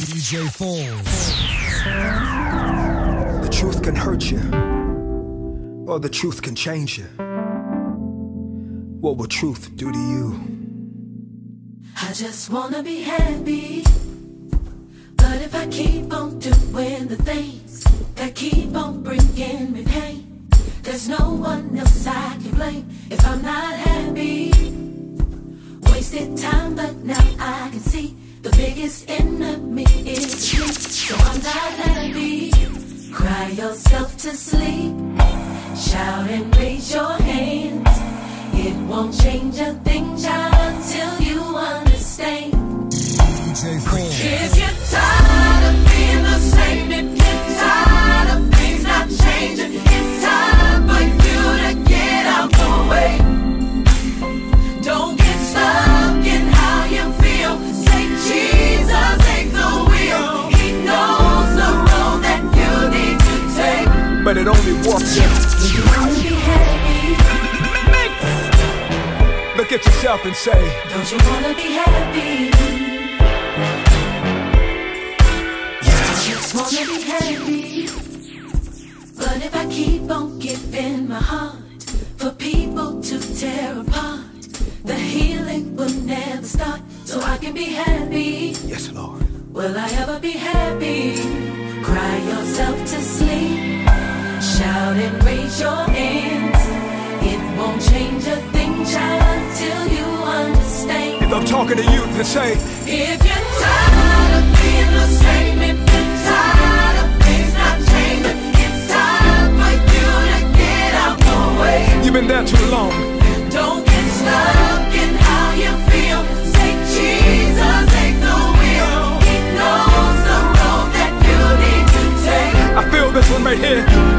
DJ Falls. The truth can hurt you, or the truth can change you. What will truth do to you? I just wanna be happy. But if I keep on doing the things that keep on bringing me pain, there's no one else I can blame if I'm not happy. Wasted time, but now I can see the biggest enemy is me. So I'm not happy. Cry yourself to sleep. Shout and raise your hands. It won't change a thing, child, until you understand. DJ But it only works if If you wanna be happy, look at yourself and say, don't you wanna be happy? I just wanna be happy. But if I keep on giving my heart for people to tear apart, the healing will never start. So I can be happy. Yes, Lord. Will I ever be happy? Cry yourself to sleep. Shout and raise your hands. It won't change a thing, child, until you understand. If I'm talking to you to say, If you're tired of being the same, if you're tired of things not changing, it's time for you to get out the way. you've been there too long. Don't get stuck in how you feel. Say Jesus, take the wheel. He knows the road that you need to take. I feel this one right here.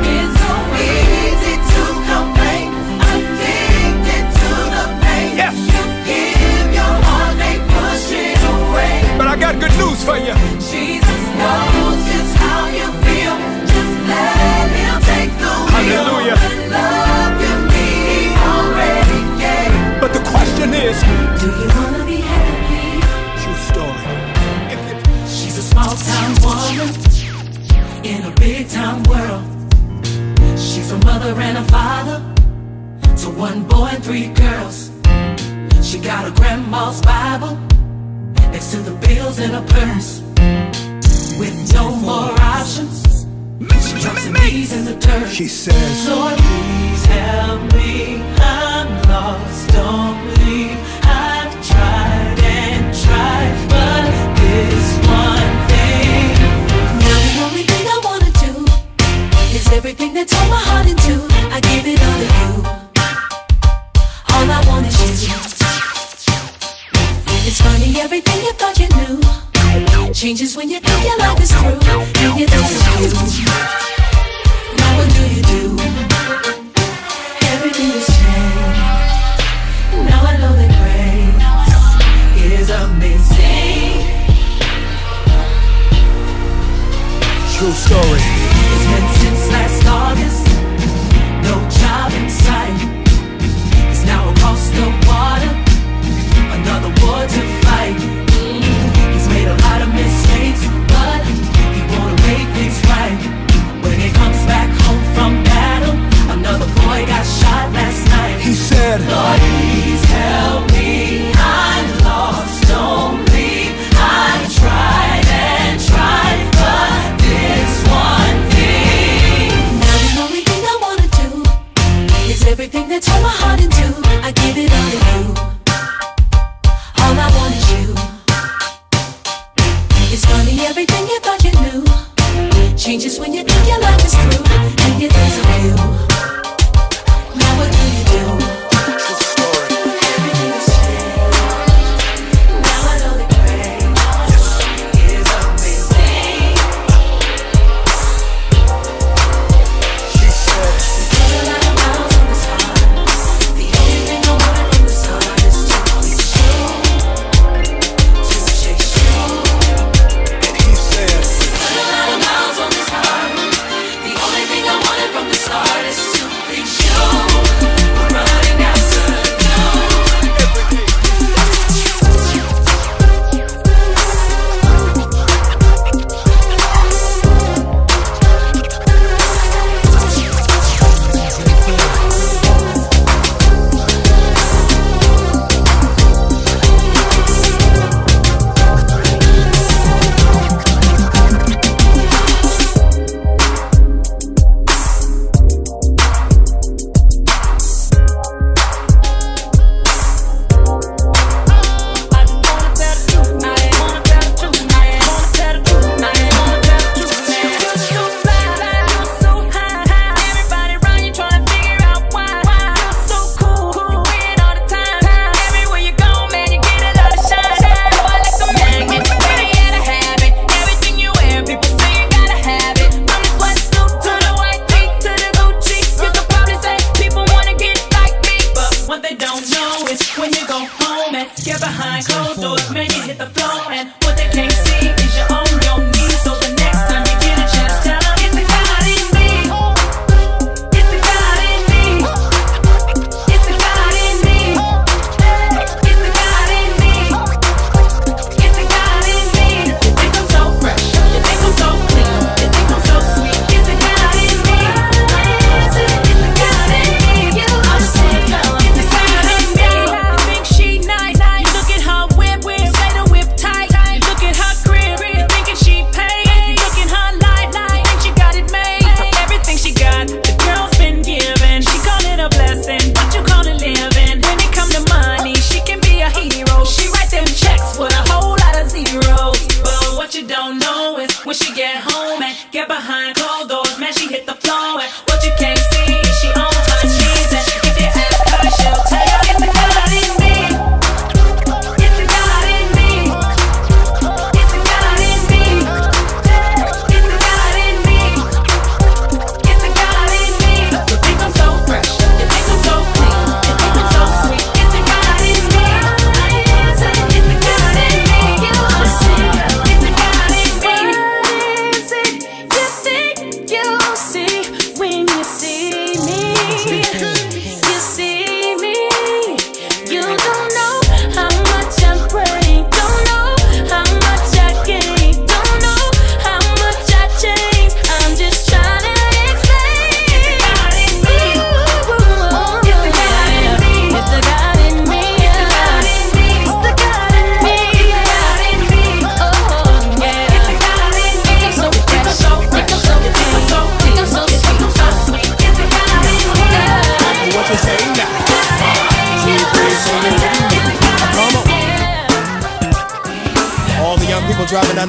For you. Jesus knows just how you feel. Just let him take the wheel. Hallelujah. Love you need, already gave. But the question is, Do you wanna be happy? true story. She's a small town woman in a big town world. She's a mother and a father to one boy and three girls. She got a grandma's Bible in her purse. With no more options, she drops her knees in the dirt. She says, Lord, please help me. I'm lost. Don't leave. I've tried and tried, but this one thing. Now the only thing I wanna do is everything that tore my heart into. I changes when you think your life is through. And you it's you. Now what do you do? Everything has changed. Now I know that grace is amazing. true story.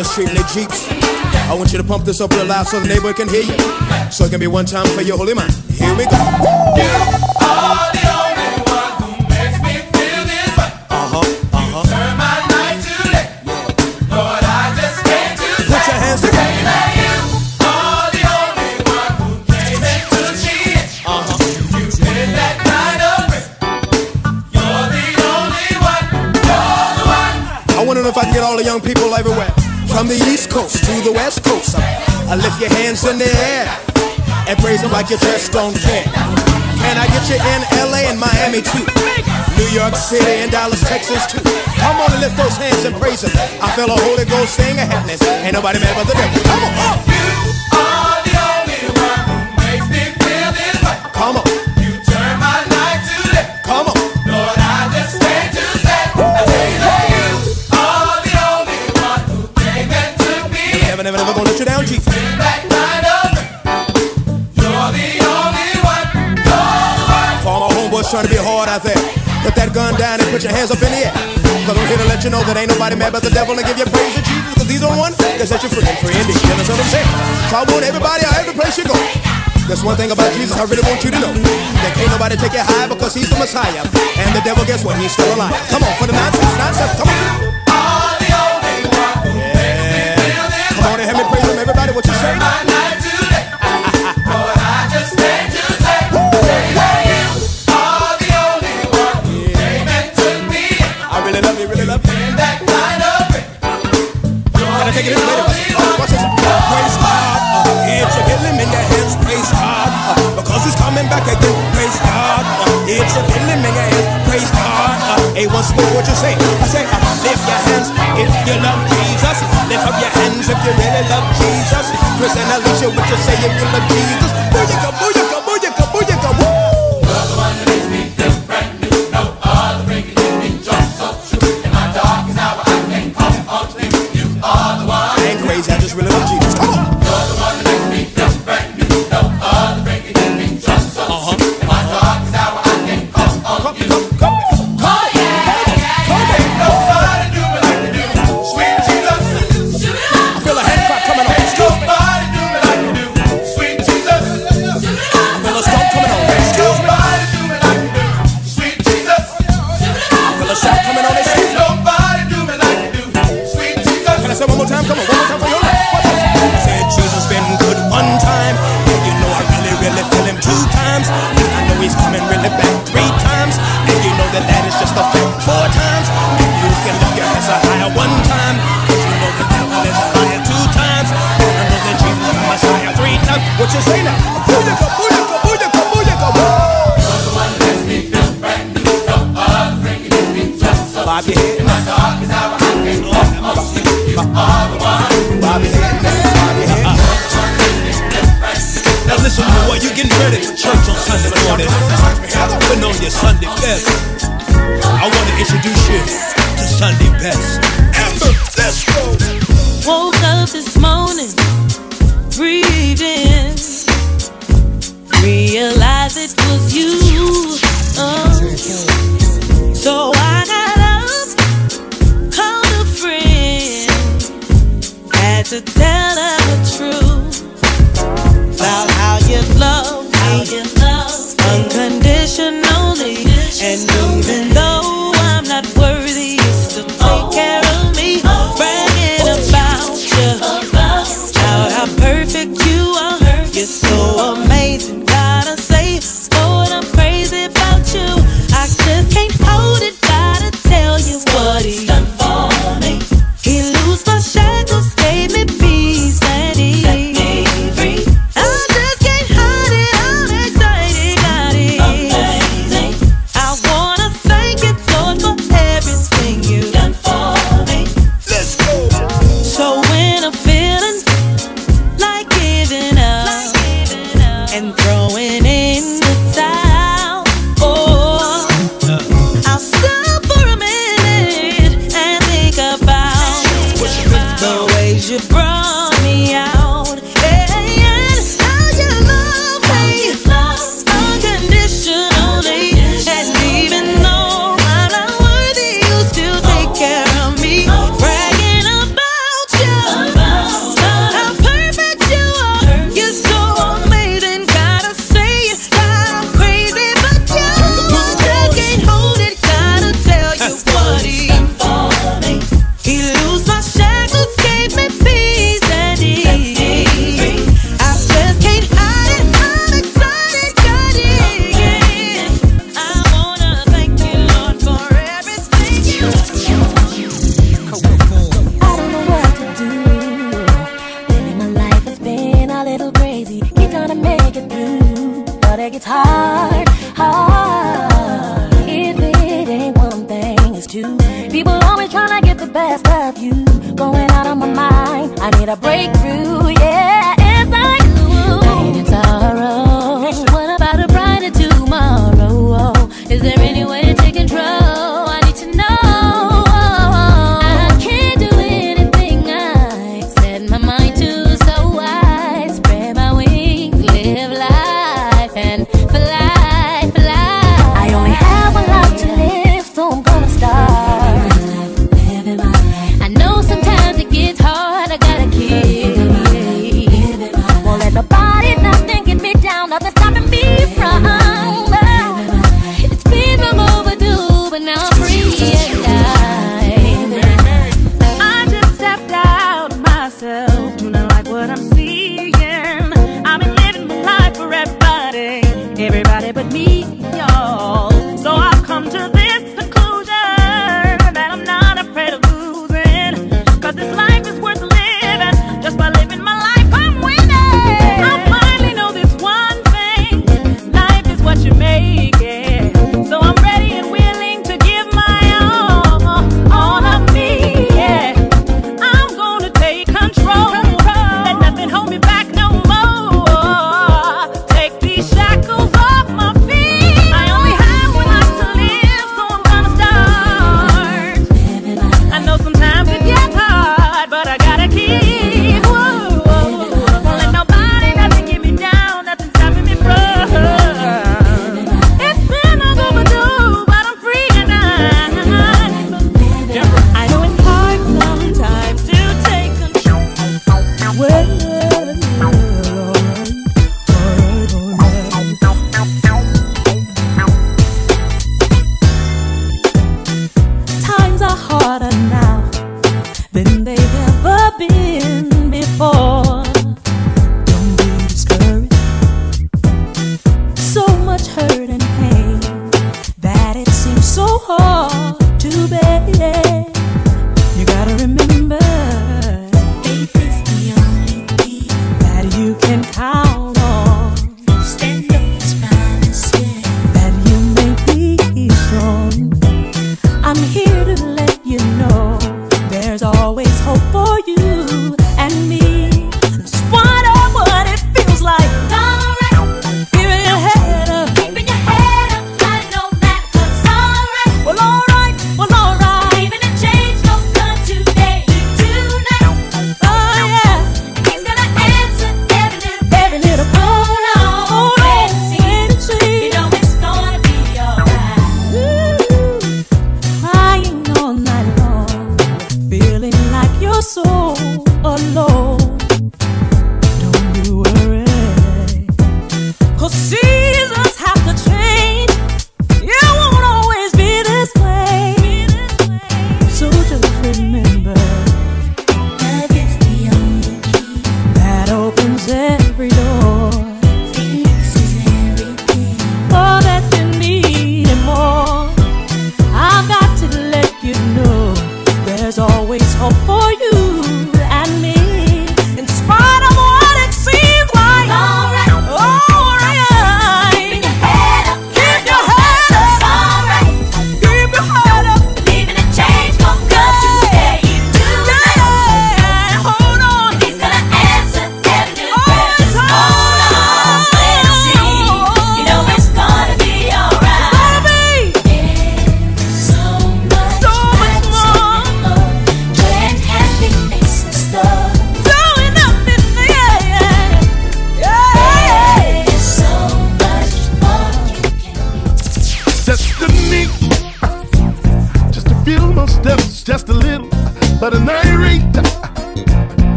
The street in their Jeeps. I want you to pump this up real loud so the neighbor can hear you. So it can be one time for your holy mind. Here we go. You are the only one who makes me feel this way. Uh-huh, uh-huh. Put your hands. I if I can get all the young people everywhere. From the East Coast to the West Coast. I lift your hands in the air and praise them like you just don't care. Can I get you in LA and Miami too? New York City and Dallas, Texas too. Come on and lift those hands and praise him. I feel a Holy Ghost thing a happening. Ain't nobody mad but the devil. Come on. Come homeboys trying to out there. Put that gun down and put your hands up in the air. Cause I'm here to let you know that ain't nobody mad but the devil and give you praise to Jesus. Cause he's the one that set you free and free indeed. You understand what I'm saying? So I want everybody out every place you go. That's one thing about Jesus I really want you to know. That can't nobody take you high because he's the Messiah. And the devil, guess what? He's still alive. Come on, for the nonsense, nonsense, come on. Come on and help me praise him, everybody. What you say? You love Jesus. Lift up your hands if you really love Jesus. Chris and Alicia, what you say if you love Jesus? Booyaka, booyaka, Now listen, boy, you getting ready for church on Sunday morning. Putting on your Sunday best. I want to introduce you to Sunday best. Amber, let's go. Woke up this morning, breathing, realized that to tell her the truth about how you love me.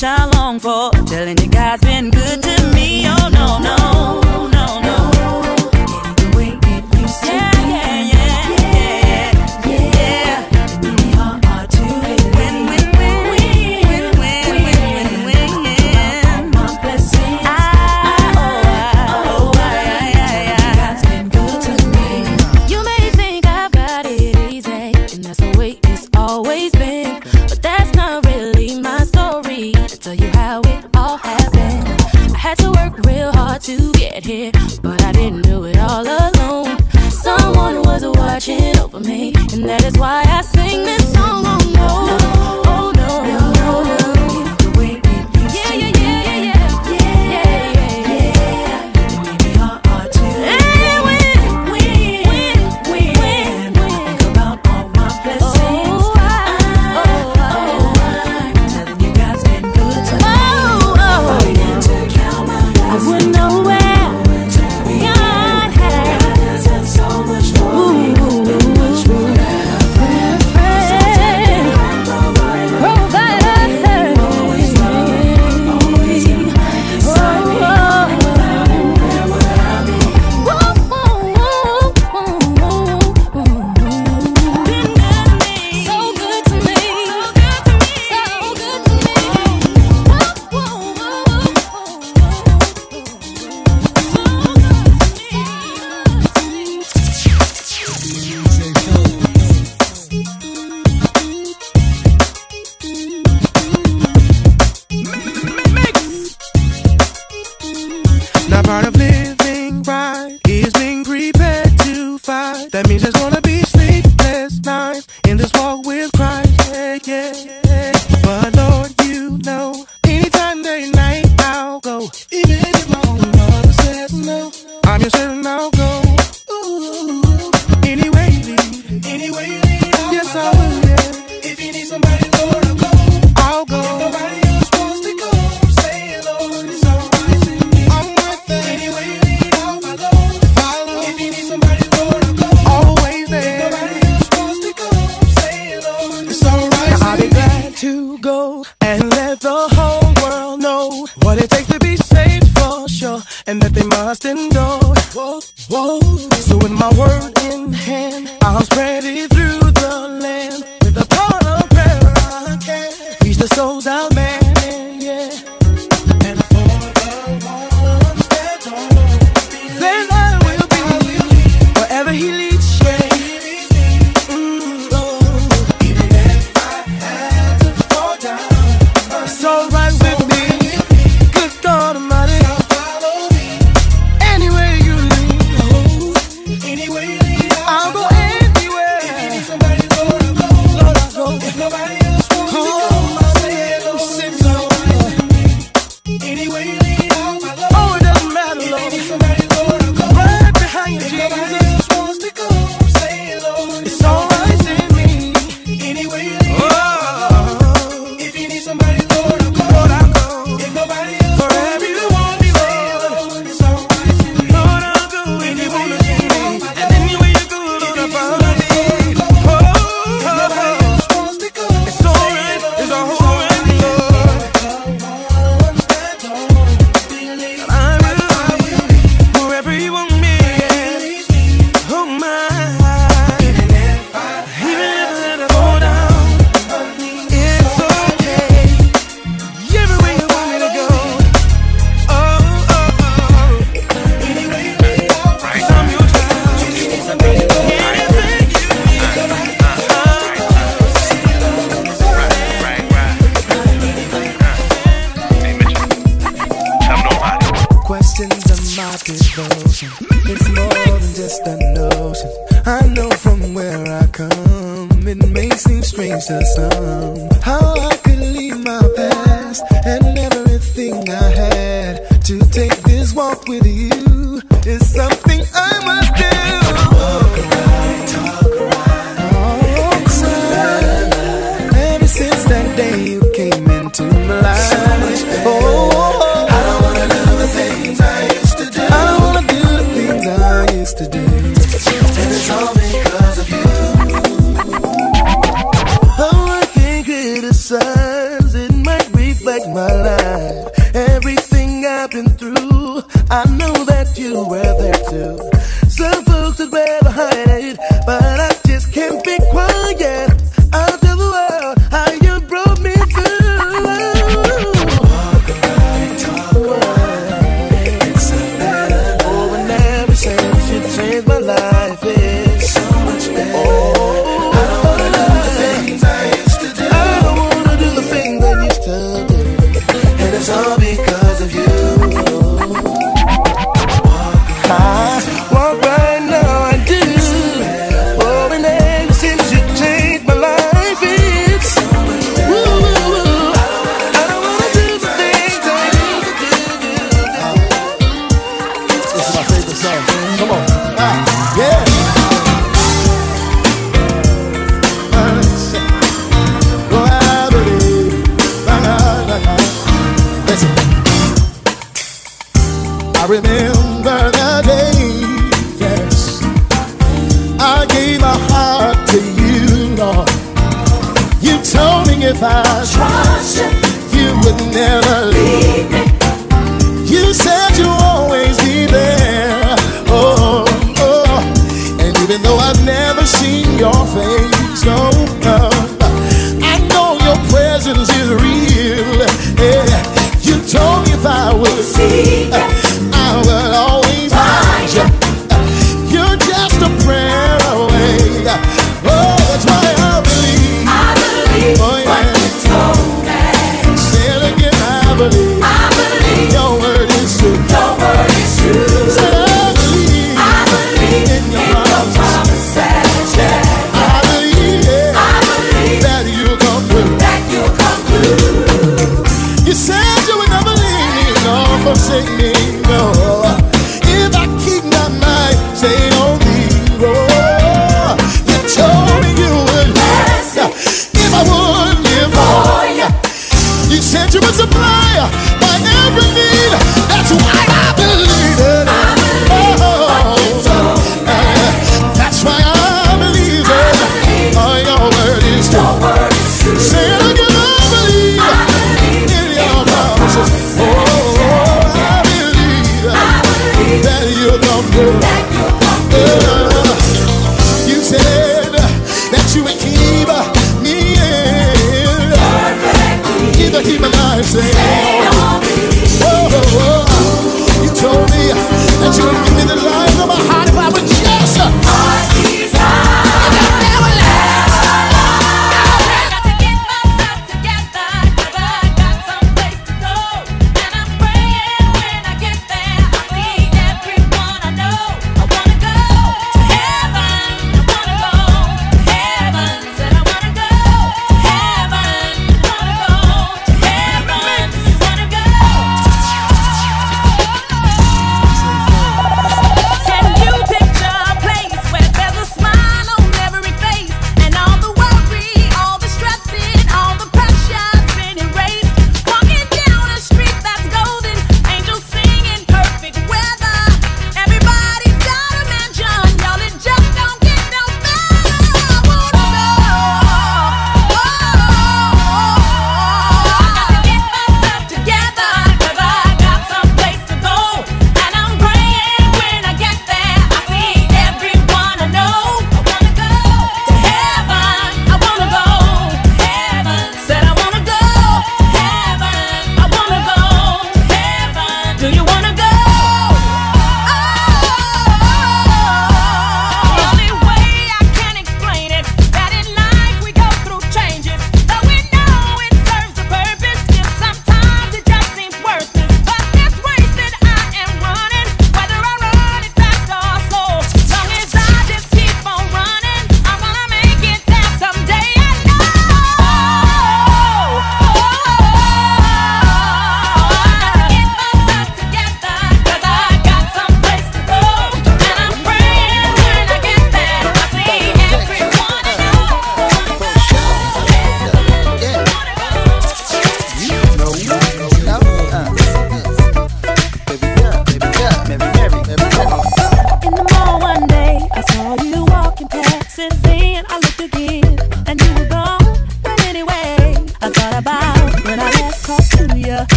I long for.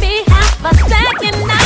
be half a second.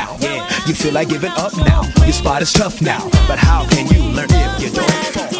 now. You feel like giving up now. Your spot is tough now. But how can you learn if you don't fall?